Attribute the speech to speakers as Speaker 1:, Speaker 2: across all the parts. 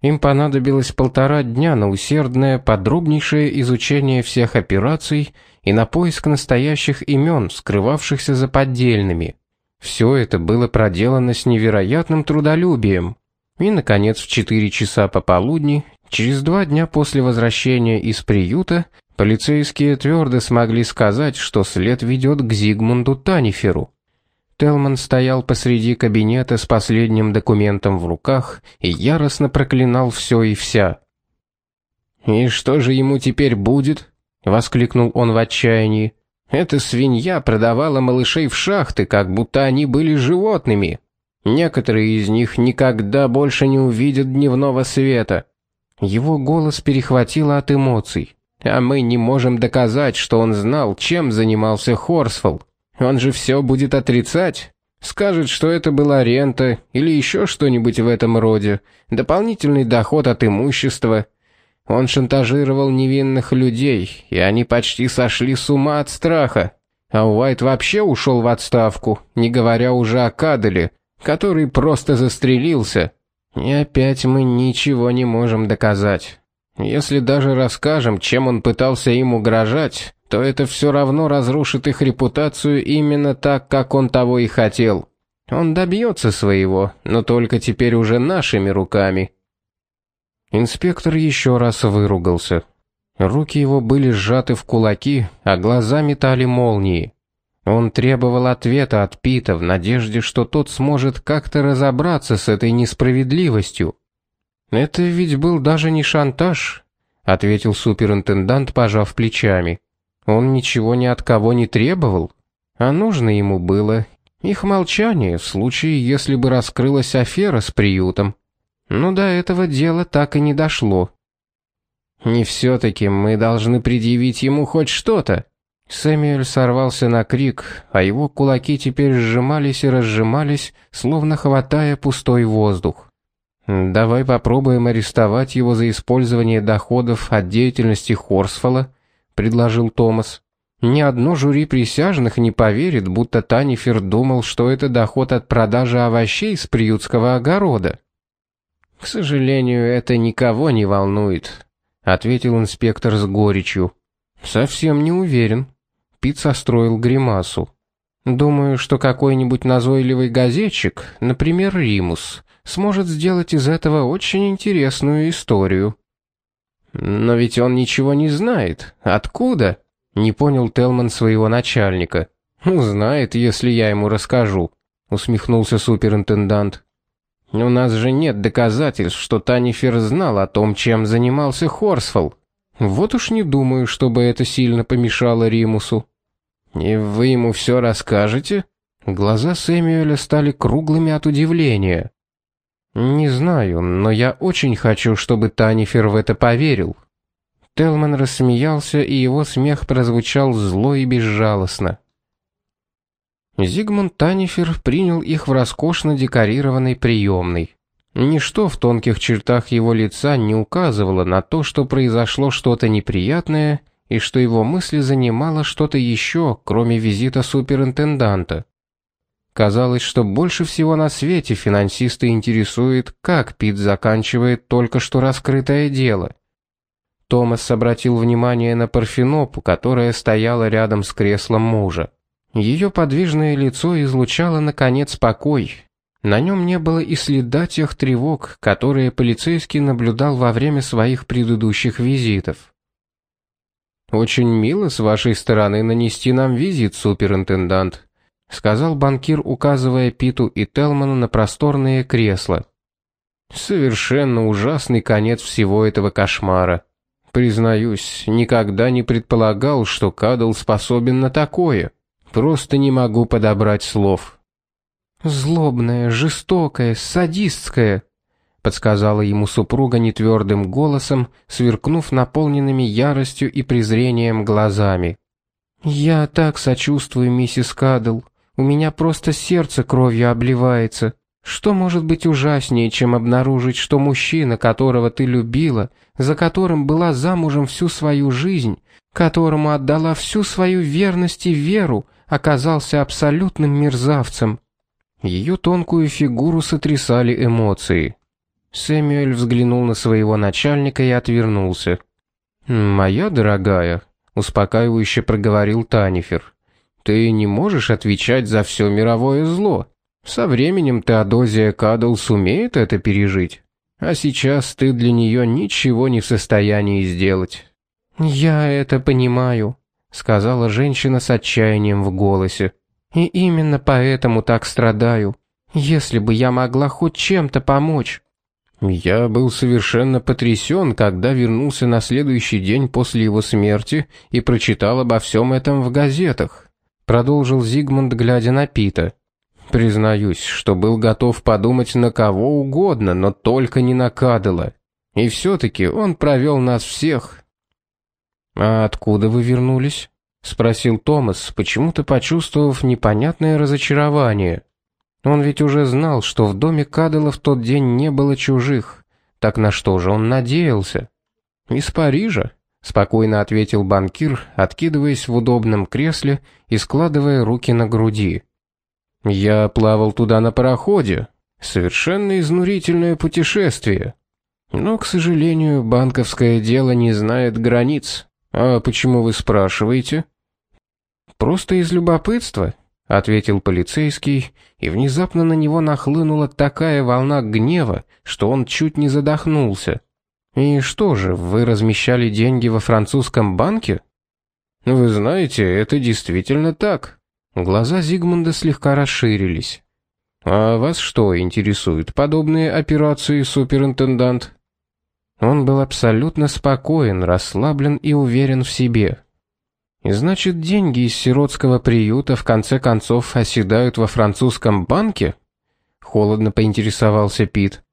Speaker 1: Им понадобилось полтора дня на усердное, подробнейшее изучение всех операций и на поиск настоящих имен, скрывавшихся за поддельными. Все это было проделано с невероятным трудолюбием. И, наконец, в 4 часа пополудни, через два дня после возвращения из приюта, полицейские твердо смогли сказать, что след ведет к Зигмунду Таниферу. Телман стоял посреди кабинета с последним документом в руках и яростно проклинал все и вся. «И что же ему теперь будет?» — воскликнул он в отчаянии. «Эта свинья продавала малышей в шахты, как будто они были животными. Некоторые из них никогда больше не увидят дневного света». Его голос перехватило от эмоций. «А мы не можем доказать, что он знал, чем занимался Хорсфолл. Он же все будет отрицать. Скажет, что это была рента или еще что-нибудь в этом роде, дополнительный доход от имущества. Он шантажировал невинных людей, и они почти сошли с ума от страха. А Уайт вообще ушел в отставку, не говоря уже о Каделе, который просто застрелился. И опять мы ничего не можем доказать. Если даже расскажем, чем он пытался им угрожать, то это все равно разрушит их репутацию именно так, как он того и хотел. Он добьется своего, но только теперь уже нашими руками. Инспектор еще раз выругался. Руки его были сжаты в кулаки, а глаза метали молнии. Он требовал ответа от Пита в надежде, что тот сможет как-то разобраться с этой несправедливостью. «Это ведь был даже не шантаж», — ответил суперинтендант, пожав плечами. Он ничего ни от кого не требовал, а нужно ему было их молчание в случае, если бы раскрылась афера с приютом. Но до этого дела так и не дошло. Не все-таки мы должны предъявить ему хоть что-то. Сэмюэль сорвался на крик, а его кулаки теперь сжимались и разжимались, словно хватая пустой воздух. Давай попробуем арестовать его за использование доходов от деятельности Хорсфола предложил Томас. Ни одно жюри присяжных не поверит, будто Танифер думал, что это доход от продажи овощей с приютского огорода. К сожалению, это никого не волнует, ответил инспектор с горечью. Совсем не уверен. Пит состроил гримасу. Думаю, что какой-нибудь назойливый газетчик, например, Римус, сможет сделать из этого очень интересную историю. Но ведь он ничего не знает. Откуда? Не понял Телман своего начальника. Узнает, если я ему расскажу, усмехнулся суперинтендант. У нас же нет доказательств, что Танифер знал о том, чем занимался Хорсфолл. Вот уж не думаю, чтобы это сильно помешало Римусу. И вы ему все расскажете? Глаза Сэмюэля стали круглыми от удивления. Не знаю, но я очень хочу, чтобы Танифер в это поверил. Телман рассмеялся, и его смех прозвучал зло и безжалостно. Зигмунд Танифер принял их в роскошно декорированной приемной. Ничто в тонких чертах его лица не указывало на то, что произошло что-то неприятное и что его мысли занимало что-то еще, кроме визита суперинтенданта. Казалось, что больше всего на свете финансиста интересует, как Пит заканчивает только что раскрытое дело. Томас обратил внимание на Парфенопу, которая стояла рядом с креслом мужа. Ее подвижное лицо излучало наконец покой. На нем не было и следа тех тревог, которые полицейский наблюдал во время своих предыдущих визитов. Очень мило с вашей стороны нанести нам визит, суперинтендант, сказал банкир, указывая Питу и Телману на просторные кресла. Совершенно ужасный конец всего этого кошмара. Признаюсь, никогда не предполагал, что Кадл способен на такое. Просто не могу подобрать слов. Злобная, жестокая, садистская, подсказала ему супруга нетвердым голосом, сверкнув наполненными яростью и презрением глазами. Я так сочувствую миссис Кадл. У меня просто сердце кровью обливается. Что может быть ужаснее, чем обнаружить, что мужчина, которого ты любила, за которым была замужем всю свою жизнь, которому отдала всю свою верность и веру, оказался абсолютным мерзавцем? Ее тонкую фигуру сотрясали эмоции. Сэмюэль взглянул на своего начальника и отвернулся. «Моя дорогая», — успокаивающе проговорил Танифер, — «ты не можешь отвечать за все мировое зло. Со временем Теодозия Кадл сумеет это пережить, а сейчас ты для нее ничего не в состоянии сделать». «Я это понимаю», — сказала женщина с отчаянием в голосе. «И именно поэтому так страдаю. Если бы я могла хоть чем-то помочь». Я был совершенно потрясен, когда вернулся на следующий день после его смерти и прочитал обо всем этом в газетах. Продолжил Зигмунд, глядя на Пита. Признаюсь, что был готов подумать на кого угодно, но только не на Кадела. И все-таки он провел нас всех. «А откуда вы вернулись?» — спросил Томас, почему-то почувствовав непонятное разочарование. Он ведь уже знал, что в доме Кадела в тот день не было чужих. Так на что же он надеялся? Из Парижа, спокойно ответил банкир, откидываясь в удобном кресле и складывая руки на груди. Я плавал туда на пароходе. Совершенно изнурительное путешествие. Но, к сожалению, банковское дело не знает границ. А почему вы спрашиваете? Просто из любопытства, ответил полицейский, и внезапно на него нахлынула такая волна гнева, что он чуть не задохнулся. И что же, вы размещали деньги во французском банке? Вы знаете, это действительно так. Глаза Зигмунда слегка расширились. А вас что интересует подобные операции, суперинтендант? Он был абсолютно спокоен, расслаблен и уверен в себе. Значит, деньги из сиротского приюта в конце концов оседают во французском банке? Холодно поинтересовался Пит.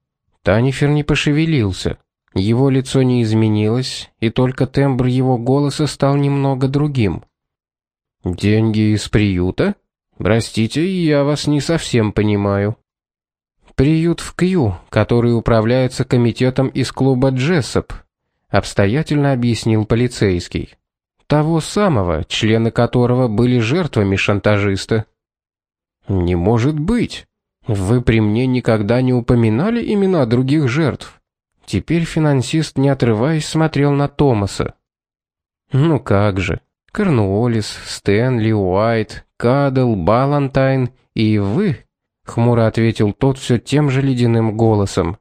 Speaker 1: Танифер не пошевелился. Его лицо не изменилось, и только тембр его голоса стал немного другим. Деньги из приюта? Простите, я вас не совсем понимаю. Приют в Кью, который управляется комитетом из клуба Джессоп, обстоятельно объяснил полицейский. Того самого, члены которого были жертвами шантажиста. Не может быть. Вы при мне никогда не упоминали имена других жертв. Теперь финансист, не отрываясь, смотрел на Томаса. Ну как же? Корнуоллис, Стэнли, Уайт, Кадл, Балантайн и вы, хмуро ответил тот все тем же ледяным голосом.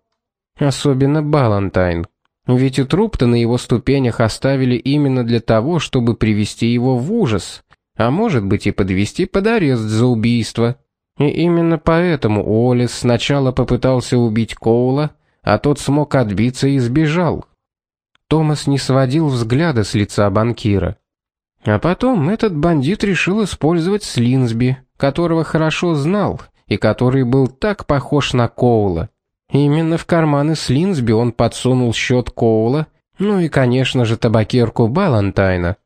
Speaker 1: Особенно Балантайн. Ведь и труп-то на его ступенях оставили именно для того, чтобы привести его в ужас, а может быть и подвести под арест за убийство. И именно поэтому Уоллес сначала попытался убить Коула, а тот смог отбиться и сбежал. Томас не сводил взгляда с лица банкира. А потом этот бандит решил использовать Слинсби, которого хорошо знал и который был так похож на Коула. Именно в карманы Слинсби он подсунул счет Коула, ну и, конечно же, табакерку Балантайна.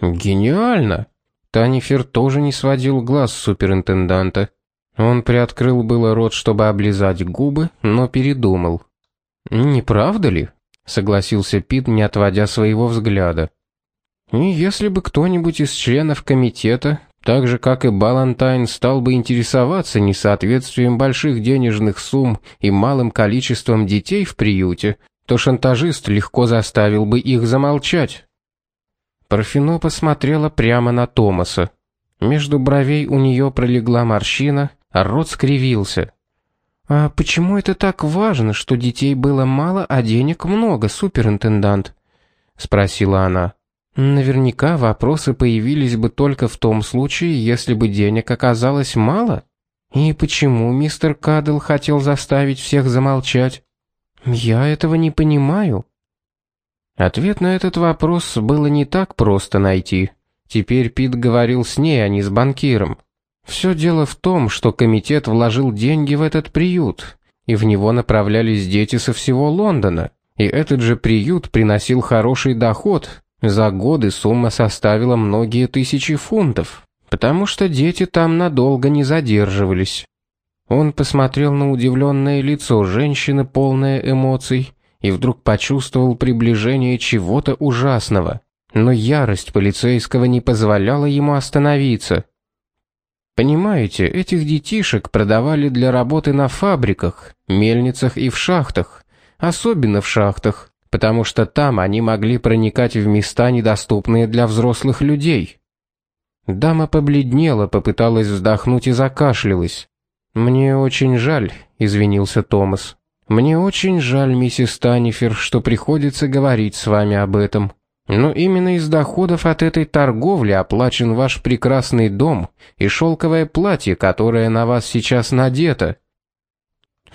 Speaker 1: Гениально. Танифер тоже не сводил глаз с суперинтенданта. Он приоткрыл было рот, чтобы облизать губы, но передумал. Не правда ли? согласился Пит, не отводя своего взгляда. И если бы кто-нибудь из членов комитета так же, как и Балантайн стал бы интересоваться несоответствием больших денежных сумм и малым количеством детей в приюте, то шантажист легко заставил бы их замолчать. Парфино посмотрела прямо на Томаса. Между бровей у нее пролегла морщина, рот скривился. «А почему это так важно, что детей было мало, а денег много, суперинтендант?» — спросила она. Наверняка вопросы появились бы только в том случае, если бы денег оказалось мало. И почему мистер Кадл хотел заставить всех замолчать? Я этого не понимаю. Ответ на этот вопрос было не так просто найти. Теперь Пит говорил с ней, а не с банкиром. Все дело в том, что комитет вложил деньги в этот приют, и в него направлялись дети со всего Лондона. И этот же приют приносил хороший доход, за годы сумма составила многие тысячи фунтов, потому что дети там надолго не задерживались. Он посмотрел на удивленное лицо женщины, полное эмоций, и вдруг почувствовал приближение чего-то ужасного. Но ярость полицейского не позволяла ему остановиться. Понимаете, этих детишек продавали для работы на фабриках, мельницах и в шахтах, особенно в шахтах, потому что там они могли проникать в места, недоступные для взрослых людей. Дама побледнела, попыталась вздохнуть и закашлялась. Мне очень жаль, извинился Томас. Мне очень жаль, миссис Танифер, что приходится говорить с вами об этом. Но именно из доходов от этой торговли оплачен ваш прекрасный дом и шелковое платье, которое на вас сейчас надето.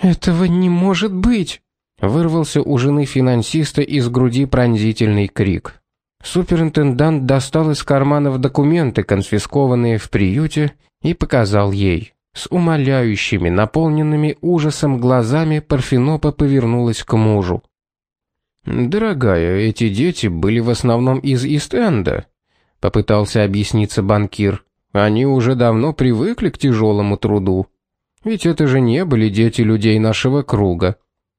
Speaker 2: Этого не может быть, вырвался у жены финансиста из груди пронзительный крик.
Speaker 1: Суперинтендант достал из карманов документы, конфискованные в приюте, и показал ей. С умоляющими, наполненными ужасом глазами Парфенопа повернулась к мужу. «Дорогая, эти дети были в основном из Ист-Энда», — попытался объясниться банкир. «Они уже давно привыкли к тяжелому труду. Ведь это же не были дети людей нашего круга.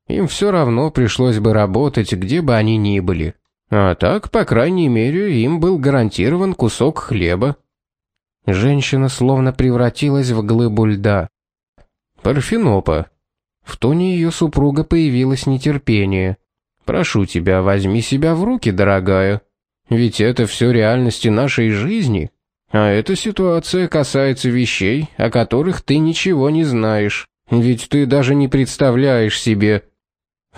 Speaker 1: Им все равно пришлось бы работать, где бы они ни были. А так, по крайней мере, им был гарантирован кусок хлеба. Женщина словно превратилась в глыбу льда. Парфенопа. В тоне ее супруга появилось нетерпение. Прошу тебя, возьми себя в руки, дорогая. Ведь это все реальности нашей жизни. А эта ситуация касается вещей, о которых ты ничего не знаешь. Ведь ты даже не представляешь себе.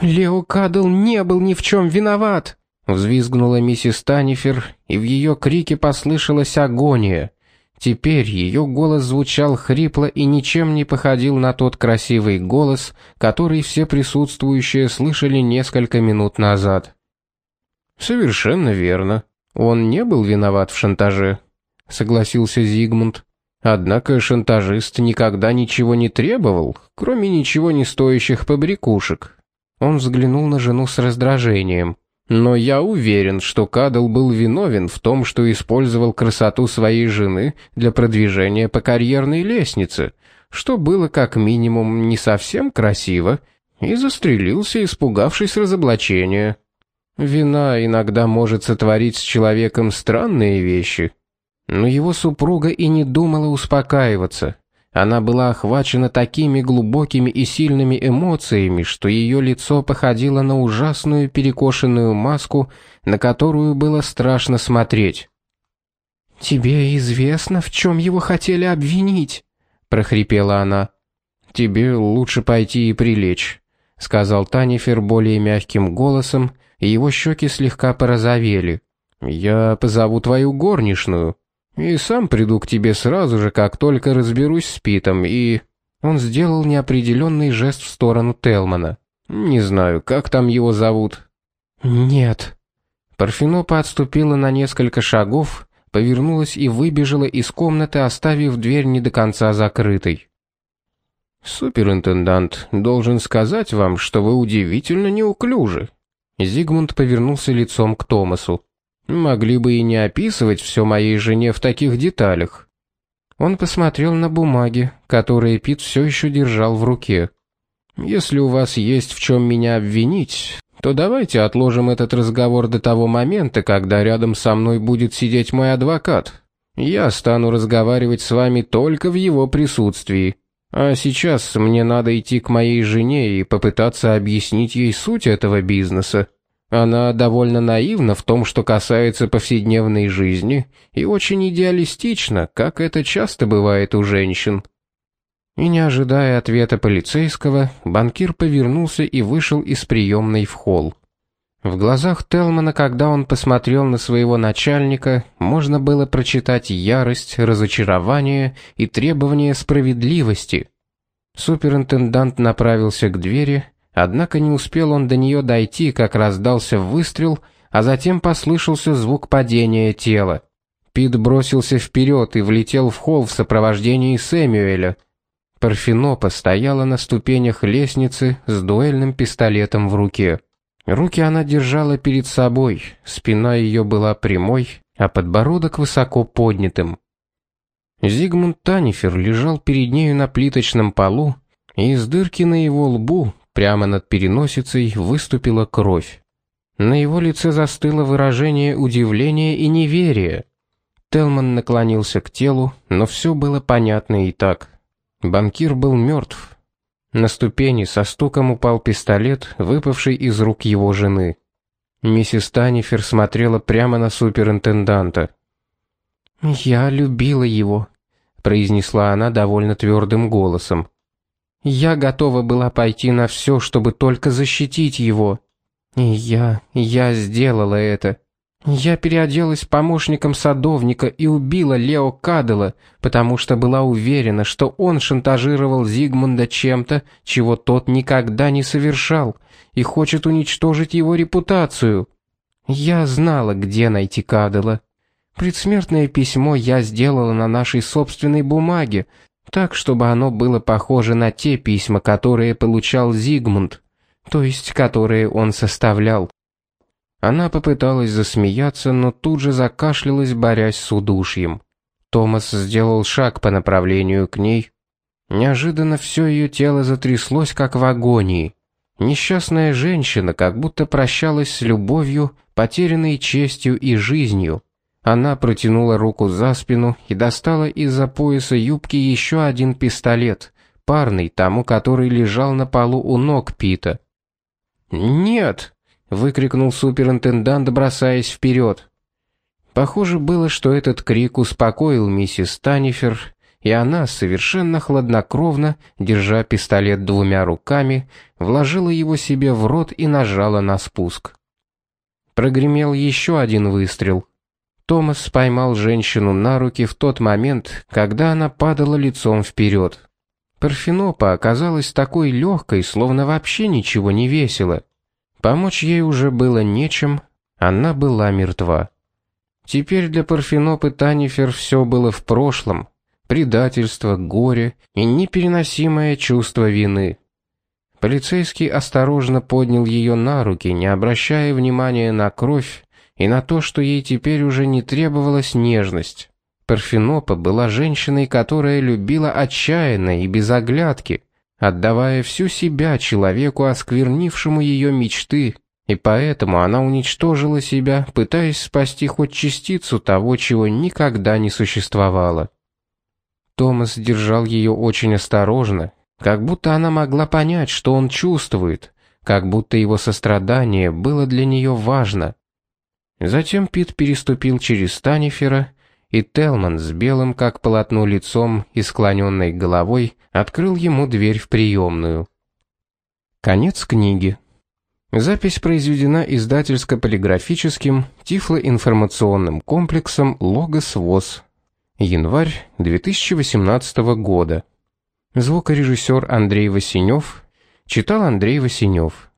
Speaker 2: Лео Кадл не был ни в чем виноват,
Speaker 1: взвизгнула миссис Танифер, и в ее крике послышалась агония. Теперь ее голос звучал хрипло и ничем не походил на тот красивый голос, который все присутствующие слышали несколько минут назад. Совершенно верно. Он не был виноват в шантаже, согласился Зигмунд. Однако шантажист никогда ничего не требовал, кроме ничего не стоящих побрякушек. Он взглянул на жену с раздражением. Но я уверен, что Кадл был виновен в том, что использовал красоту своей жены для продвижения по карьерной лестнице, что было как минимум не совсем красиво, и застрелился, испугавшись разоблачения. Вина иногда может сотворить с человеком странные вещи. Но его супруга и не думала успокаиваться. Она была охвачена такими глубокими и сильными эмоциями, что ее лицо походило на ужасную перекошенную маску, на которую было страшно смотреть.
Speaker 2: «Тебе известно, в чем его хотели обвинить?» — прохрипела она.
Speaker 1: «Тебе лучше пойти и прилечь», — сказал Танифер более мягким голосом, и его щеки слегка порозовели. «Я позову твою горничную». И сам приду к тебе сразу же, как только разберусь с Питом, и...» Он сделал неопределенный жест в сторону Телмана. «Не знаю, как там его зовут?»
Speaker 2: «Нет».
Speaker 1: Парфенопа отступила на несколько шагов, повернулась и выбежала из комнаты, оставив дверь не до конца закрытой. «Суперинтендант, должен сказать вам, что вы удивительно неуклюжи». Зигмунд повернулся лицом к Томасу. Могли бы и не описывать все моей жене в таких деталях. Он посмотрел на бумаги, которые Пит все еще держал в руке. Если у вас есть в чем меня обвинить, то давайте отложим этот разговор до того момента, когда рядом со мной будет сидеть мой адвокат. Я стану разговаривать с вами только в его присутствии. А сейчас мне надо идти к моей жене и попытаться объяснить ей суть этого бизнеса. Она довольно наивна в том, что касается повседневной жизни, и очень идеалистична, как это часто бывает у женщин. И не ожидая ответа полицейского, банкир повернулся и вышел из приемной в холл. В глазах Телмана, когда он посмотрел на своего начальника, можно было прочитать ярость, разочарование и требование справедливости. Суперинтендант направился к двери, Однако не успел он до нее дойти, как раздался выстрел, а затем послышался звук падения тела. Пит бросился вперед и влетел в холл в сопровождении Сэмюэля. Парфенопа стояла на ступенях лестницы с дуэльным пистолетом в руке. Руки она держала перед собой, спина ее была прямой, а подбородок высоко поднятым. Зигмунд Танифер лежал перед нею на плиточном полу, и из дырки на его лбу Прямо над переносицей выступила кровь. На его лице застыло выражение удивления и неверия. Телман наклонился к телу, но все было понятно и так. Банкир был мертв. На ступени со стуком упал пистолет, выпавший из рук его жены. Миссис Танифер смотрела прямо на суперинтенданта.
Speaker 2: «Я любила его», — произнесла она довольно твердым голосом. «Я готова была пойти на все, чтобы только защитить его. И я, я сделала это. Я переоделась помощником садовника и убила Лео Кадела, потому что была уверена, что он шантажировал Зигмунда чем-то, чего тот никогда не совершал, и хочет уничтожить его репутацию. Я знала, где найти Кадела. Предсмертное письмо я сделала на нашей собственной бумаге, так, чтобы оно было похоже на те письма, которые получал Зигмунд, то есть которые он составлял. Она попыталась засмеяться, но тут же закашлялась, борясь с удушьем. Томас сделал шаг по направлению к ней. Неожиданно все ее тело затряслось, как в агонии. Несчастная женщина как будто прощалась с любовью, потерянной честью и жизнью. Она протянула руку за спину и достала из-за пояса юбки еще один пистолет, парный тому, который лежал на полу у ног Пита. «Нет!» выкрикнул суперинтендант, бросаясь вперед. Похоже было, что этот крик успокоил миссис Танифер, и она совершенно хладнокровно, держа пистолет двумя руками, вложила его себе в рот и нажала на спуск. Прогремел еще один выстрел. Томас поймал женщину на руки в тот момент, когда она падала лицом вперед. Парфенопа оказалась такой легкой, словно вообще ничего не весила. Помочь ей уже было нечем, она была мертва. Теперь для Парфенопы Танифер все было в прошлом. Предательство, горе и непереносимое чувство вины. Полицейский осторожно поднял ее на руки, не обращая внимания на кровь и на то, что ей теперь уже не требовалась нежность. Парфенопа была женщиной, которая любила отчаянно и без оглядки, отдавая всю себя человеку, осквернившему ее мечты, и поэтому она уничтожила себя, пытаясь спасти хоть частицу того, чего никогда не существовало. Томас держал ее очень осторожно, как будто она могла понять, что он чувствует, как будто его сострадание было для нее важно. Затем Пит переступил через Станифера и Телман с белым как полотно лицом и склоненной головой открыл ему дверь в приемную. Конец книги. Запись произведена издательско-полиграфическим тифлоинформационным комплексом «Логос ВОЗ». Январь 2018 года. Звукорежиссер Андрей Васенев. Читал Андрей Васенев.